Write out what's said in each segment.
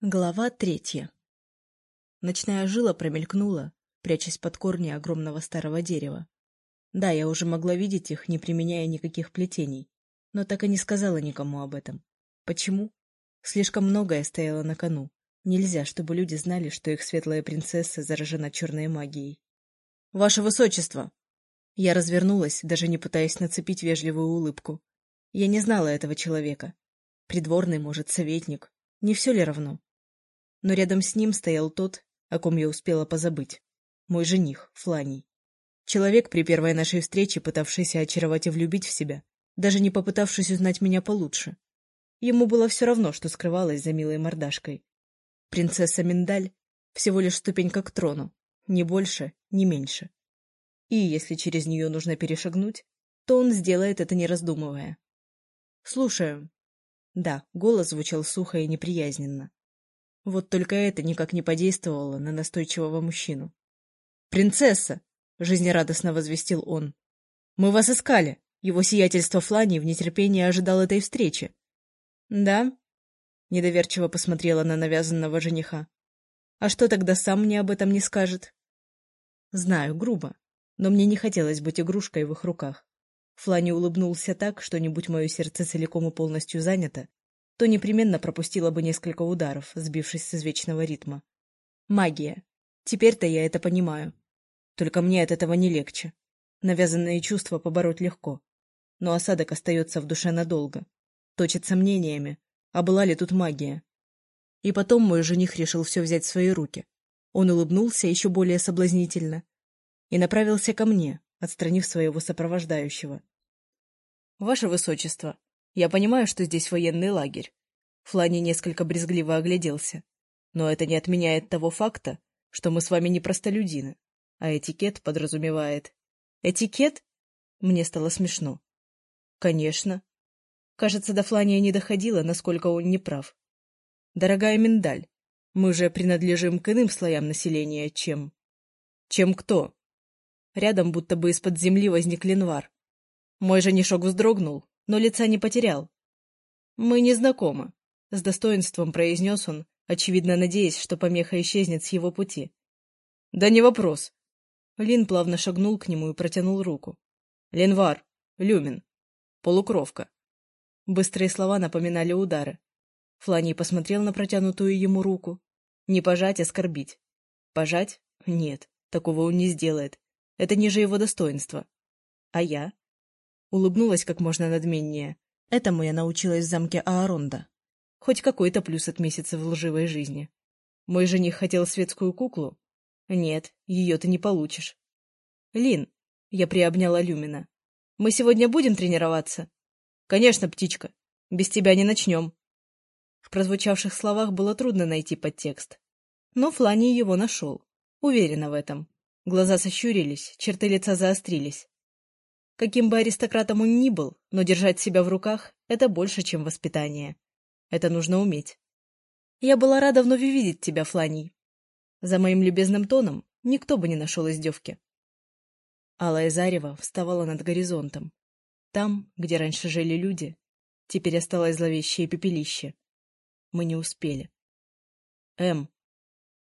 Глава третья. Ночная жила промелькнула, прячась под корни огромного старого дерева. Да, я уже могла видеть их, не применяя никаких плетений, но так и не сказала никому об этом. Почему? Слишком многое стояло на кону. Нельзя, чтобы люди знали, что их светлая принцесса заражена черной магией. «Ваше высочество!» Я развернулась, даже не пытаясь нацепить вежливую улыбку. Я не знала этого человека. Придворный, может, советник. Не все ли равно? Но рядом с ним стоял тот, о ком я успела позабыть. Мой жених, Фланий. Человек, при первой нашей встрече, пытавшийся очаровать и влюбить в себя, даже не попытавшись узнать меня получше. Ему было все равно, что скрывалось за милой мордашкой. Принцесса Миндаль — всего лишь ступенька к трону, ни больше, ни меньше. И если через нее нужно перешагнуть, то он сделает это не раздумывая. «Слушаю». Да, голос звучал сухо и неприязненно. Вот только это никак не подействовало на настойчивого мужчину. «Принцесса!» — жизнерадостно возвестил он. «Мы вас искали. Его сиятельство Флани в нетерпении ожидал этой встречи». «Да?» — недоверчиво посмотрела на навязанного жениха. «А что тогда сам мне об этом не скажет?» «Знаю, грубо, но мне не хотелось быть игрушкой в их руках». Флани улыбнулся так, что, не будь мое сердце целиком и полностью занято, то непременно пропустила бы несколько ударов, сбившись с извечного ритма. Магия. Теперь-то я это понимаю. Только мне от этого не легче. Навязанные чувства побороть легко. Но осадок остается в душе надолго. Точит сомнениями, а была ли тут магия? И потом мой жених решил все взять в свои руки. Он улыбнулся еще более соблазнительно и направился ко мне, отстранив своего сопровождающего. — Ваше Высочество, я понимаю, что здесь военный лагерь. Флани несколько брезгливо огляделся. Но это не отменяет того факта, что мы с вами не простолюдины, а этикет подразумевает. Этикет? Мне стало смешно. Конечно. Кажется, до Флания не доходило, насколько он неправ. Дорогая Миндаль, мы же принадлежим к иным слоям населения, чем... Чем кто? Рядом будто бы из-под земли возник ленвар. Мой женишок вздрогнул, но лица не потерял. «Мы не знакомы», — с достоинством произнес он, очевидно надеясь, что помеха исчезнет с его пути. «Да не вопрос». Лин плавно шагнул к нему и протянул руку. «Ленвар, Люмин, полукровка». Быстрые слова напоминали удары. Фланий посмотрел на протянутую ему руку. Не пожать, а скорбить. Пожать? Нет, такого он не сделает. Это ниже его достоинства. А я? Улыбнулась как можно надменнее. Этому я научилась в замке Ааронда. Хоть какой-то плюс от месяца в лживой жизни. Мой жених хотел светскую куклу? Нет, ее ты не получишь. Лин, я приобняла Люмина. Мы сегодня будем тренироваться? Конечно, птичка. Без тебя не начнем. В прозвучавших словах было трудно найти подтекст. Но Флани его нашел. Уверена в этом. Глаза сощурились, черты лица заострились. Каким бы аристократом он ни был, но держать себя в руках — это больше, чем воспитание. Это нужно уметь. Я была рада вновь увидеть тебя, Фланий. За моим любезным тоном никто бы не нашел издевки. Алая зарево вставала над горизонтом. Там, где раньше жили люди, теперь осталось зловещее пепелище. Мы не успели. М.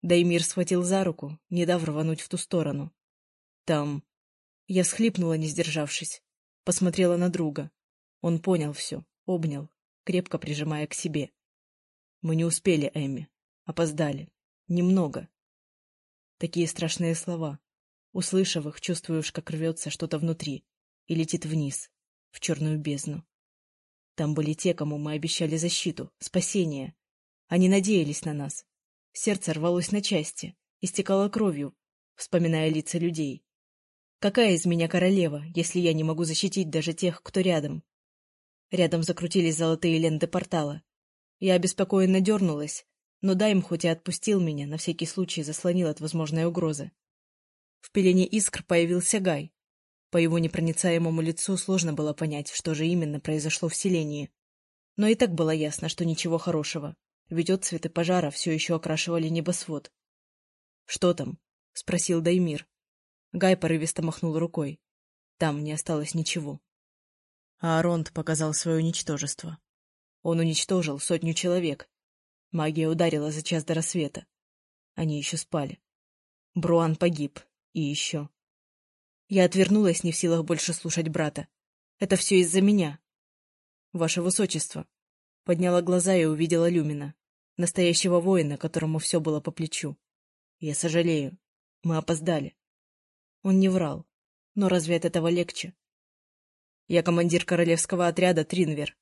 Даймир схватил за руку, не дав рвануть в ту сторону. Там я всхлипнула, не сдержавшись. Посмотрела на друга. Он понял все, обнял, крепко прижимая к себе. Мы не успели, Эми. Опоздали. Немного. Такие страшные слова. Услышав их, чувствуешь, как рвется что-то внутри и летит вниз, в черную бездну. Там были те, кому мы обещали защиту, спасение. Они надеялись на нас. Сердце рвалось на части, истекало кровью, вспоминая лица людей. Какая из меня королева, если я не могу защитить даже тех, кто рядом? Рядом закрутились золотые ленты портала. Я обеспокоенно дернулась, но Дайм хоть и отпустил меня, на всякий случай заслонил от возможной угрозы. В пелене искр появился Гай. По его непроницаемому лицу сложно было понять, что же именно произошло в селении. Но и так было ясно, что ничего хорошего, ведь отцветы пожара все еще окрашивали небосвод. — Что там? — спросил Даймир. Гай порывисто махнул рукой. Там не осталось ничего. А Аронт показал свое ничтожество. Он уничтожил сотню человек. Магия ударила за час до рассвета. Они еще спали. Бруан погиб. И еще. Я отвернулась, не в силах больше слушать брата. Это все из-за меня. Ваше Высочество. Подняла глаза и увидела Люмина. Настоящего воина, которому все было по плечу. Я сожалею. Мы опоздали. Он не врал. Но разве от этого легче? Я командир королевского отряда Тринвер.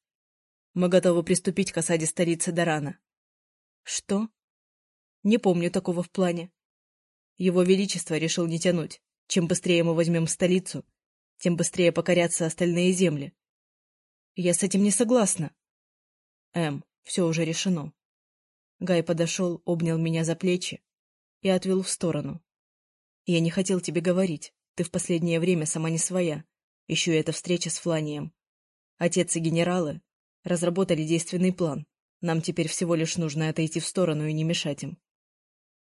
Мы готовы приступить к осаде столицы Дарана. Что? Не помню такого в плане. Его Величество решил не тянуть. Чем быстрее мы возьмем столицу, тем быстрее покорятся остальные земли. Я с этим не согласна. Эм, все уже решено. Гай подошел, обнял меня за плечи и отвел в сторону. Я не хотел тебе говорить. Ты в последнее время сама не своя. Еще и эта встреча с Фланием. Отец и генералы разработали действенный план. Нам теперь всего лишь нужно отойти в сторону и не мешать им.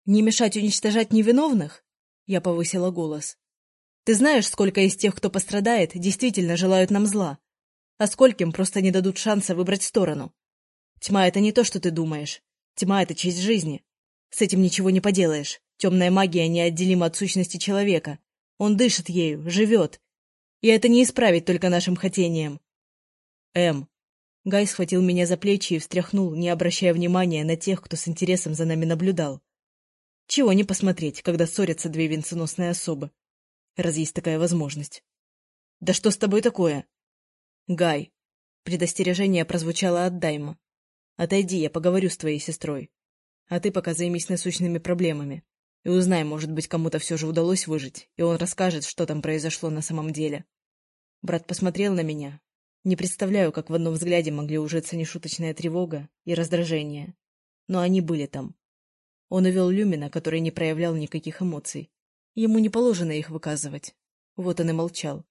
Не мешать уничтожать невиновных? Я повысила голос. Ты знаешь, сколько из тех, кто пострадает, действительно желают нам зла? А скольким просто не дадут шанса выбрать сторону? Тьма — это не то, что ты думаешь. Тьма — это часть жизни. С этим ничего не поделаешь. Темная магия неотделима от сущности человека. Он дышит ею, живет. И это не исправить только нашим хотением. М. Гай схватил меня за плечи и встряхнул, не обращая внимания на тех, кто с интересом за нами наблюдал. Чего не посмотреть, когда ссорятся две венценосные особы. Раз есть такая возможность. Да что с тобой такое? Гай. Предостережение прозвучало от Дайма. Отойди, я поговорю с твоей сестрой. А ты пока займись насущными проблемами. И узнай, может быть, кому-то все же удалось выжить, и он расскажет, что там произошло на самом деле. Брат посмотрел на меня. Не представляю, как в одном взгляде могли ужиться нешуточная тревога и раздражение. Но они были там. Он увел Люмина, который не проявлял никаких эмоций. Ему не положено их выказывать. Вот он и молчал.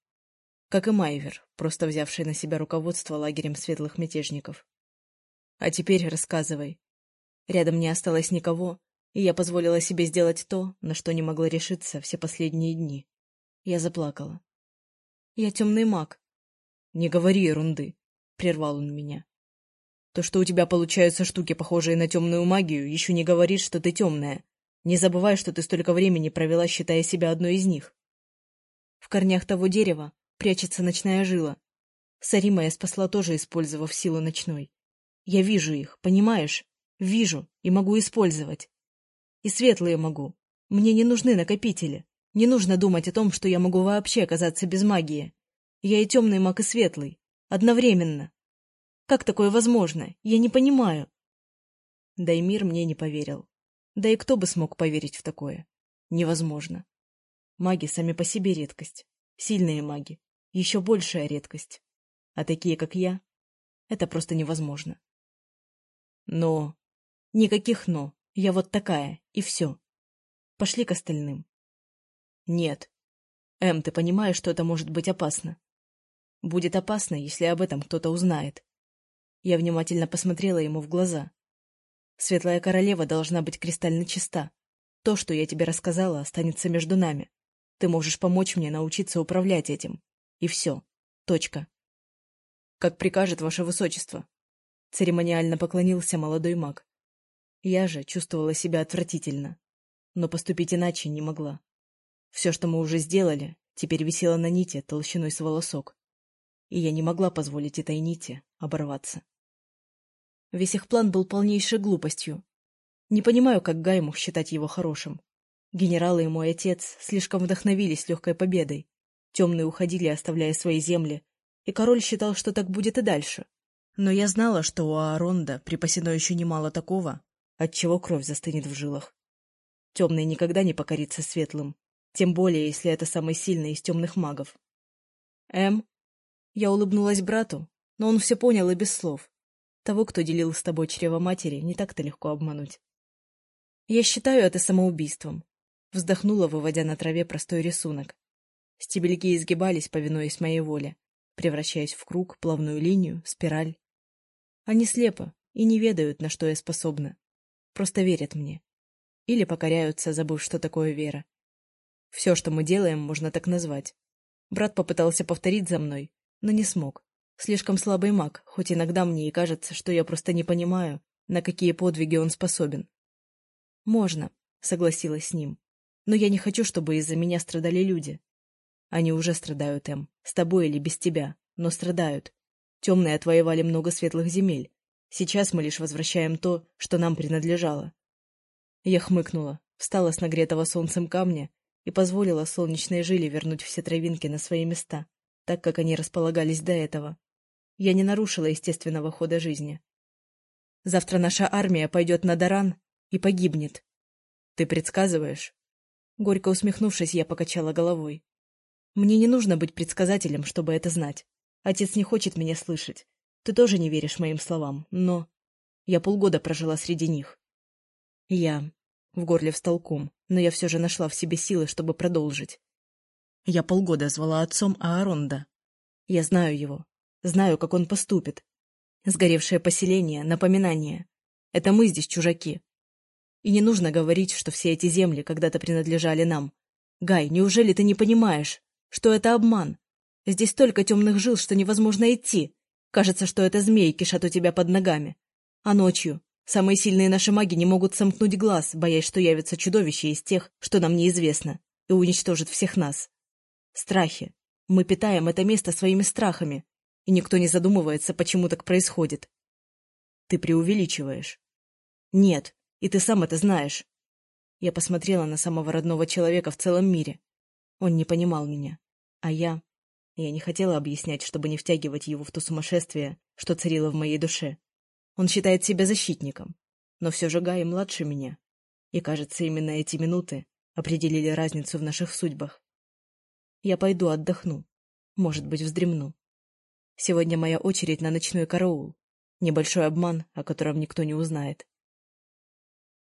Как и Майвер, просто взявший на себя руководство лагерем светлых мятежников. А теперь рассказывай. Рядом не осталось никого, и я позволила себе сделать то, на что не могла решиться все последние дни. Я заплакала. «Я темный маг». «Не говори ерунды», — прервал он меня. «То, что у тебя получаются штуки, похожие на темную магию, еще не говорит, что ты темная. Не забывай, что ты столько времени провела, считая себя одной из них». В корнях того дерева прячется ночная жила. Сарима я спасла тоже, использовав силу ночной. Я вижу их, понимаешь? Вижу и могу использовать. И светлые могу. Мне не нужны накопители. Не нужно думать о том, что я могу вообще оказаться без магии. Я и темный маг, и светлый. Одновременно. Как такое возможно? Я не понимаю. Даймир мне не поверил. Да и кто бы смог поверить в такое? Невозможно. Маги сами по себе редкость. Сильные маги. Еще большая редкость. А такие, как я, это просто невозможно. Но... Никаких «но». Я вот такая, и все. Пошли к остальным. Нет. Эм, ты понимаешь, что это может быть опасно? Будет опасно, если об этом кто-то узнает. Я внимательно посмотрела ему в глаза. Светлая королева должна быть кристально чиста. То, что я тебе рассказала, останется между нами. Ты можешь помочь мне научиться управлять этим. И все. Точка. Как прикажет ваше высочество. Церемониально поклонился молодой маг. Я же чувствовала себя отвратительно, но поступить иначе не могла. Все, что мы уже сделали, теперь висело на нити толщиной с волосок, и я не могла позволить этой нити оборваться. Весь их план был полнейшей глупостью. Не понимаю, как Гай мог считать его хорошим. Генералы и мой отец слишком вдохновились легкой победой. Темные уходили, оставляя свои земли, и король считал, что так будет и дальше. Но я знала, что у Ааронда припасено еще немало такого, отчего кровь застынет в жилах. Темный никогда не покорится светлым, тем более, если это самый сильный из темных магов. Эм? Я улыбнулась брату, но он все понял и без слов. Того, кто делил с тобой чрево матери, не так-то легко обмануть. Я считаю это самоубийством. Вздохнула, выводя на траве простой рисунок. Стебельки изгибались, повинуясь моей воле, превращаясь в круг, плавную линию, спираль. Они слепо и не ведают, на что я способна. Просто верят мне. Или покоряются, забыв, что такое вера. Все, что мы делаем, можно так назвать. Брат попытался повторить за мной, но не смог. Слишком слабый маг, хоть иногда мне и кажется, что я просто не понимаю, на какие подвиги он способен. «Можно», — согласилась с ним. «Но я не хочу, чтобы из-за меня страдали люди. Они уже страдают, Эм, с тобой или без тебя, но страдают. Темные отвоевали много светлых земель. Сейчас мы лишь возвращаем то, что нам принадлежало». Я хмыкнула, встала с нагретого солнцем камня и позволила солнечной жиле вернуть все травинки на свои места, так как они располагались до этого. Я не нарушила естественного хода жизни. Завтра наша армия пойдет на Даран и погибнет. Ты предсказываешь? Горько усмехнувшись, я покачала головой. Мне не нужно быть предсказателем, чтобы это знать. Отец не хочет меня слышать. Ты тоже не веришь моим словам, но... Я полгода прожила среди них. Я... В горле встал ком, но я все же нашла в себе силы, чтобы продолжить. Я полгода звала отцом Ааронда. Я знаю его. Знаю, как он поступит. Сгоревшее поселение — напоминание. Это мы здесь чужаки. И не нужно говорить, что все эти земли когда-то принадлежали нам. Гай, неужели ты не понимаешь, что это обман? Здесь столько темных жил, что невозможно идти. Кажется, что это змеи кишат у тебя под ногами. А ночью самые сильные наши маги не могут сомкнуть глаз, боясь, что явится чудовище из тех, что нам неизвестно, и уничтожит всех нас. Страхи. Мы питаем это место своими страхами, и никто не задумывается, почему так происходит. Ты преувеличиваешь. Нет, и ты сам это знаешь. Я посмотрела на самого родного человека в целом мире. Он не понимал меня. А я... Я не хотела объяснять, чтобы не втягивать его в то сумасшествие, что царило в моей душе. Он считает себя защитником. Но все же Гай младше меня. И, кажется, именно эти минуты определили разницу в наших судьбах. Я пойду отдохну. Может быть, вздремну. Сегодня моя очередь на ночной караул. Небольшой обман, о котором никто не узнает.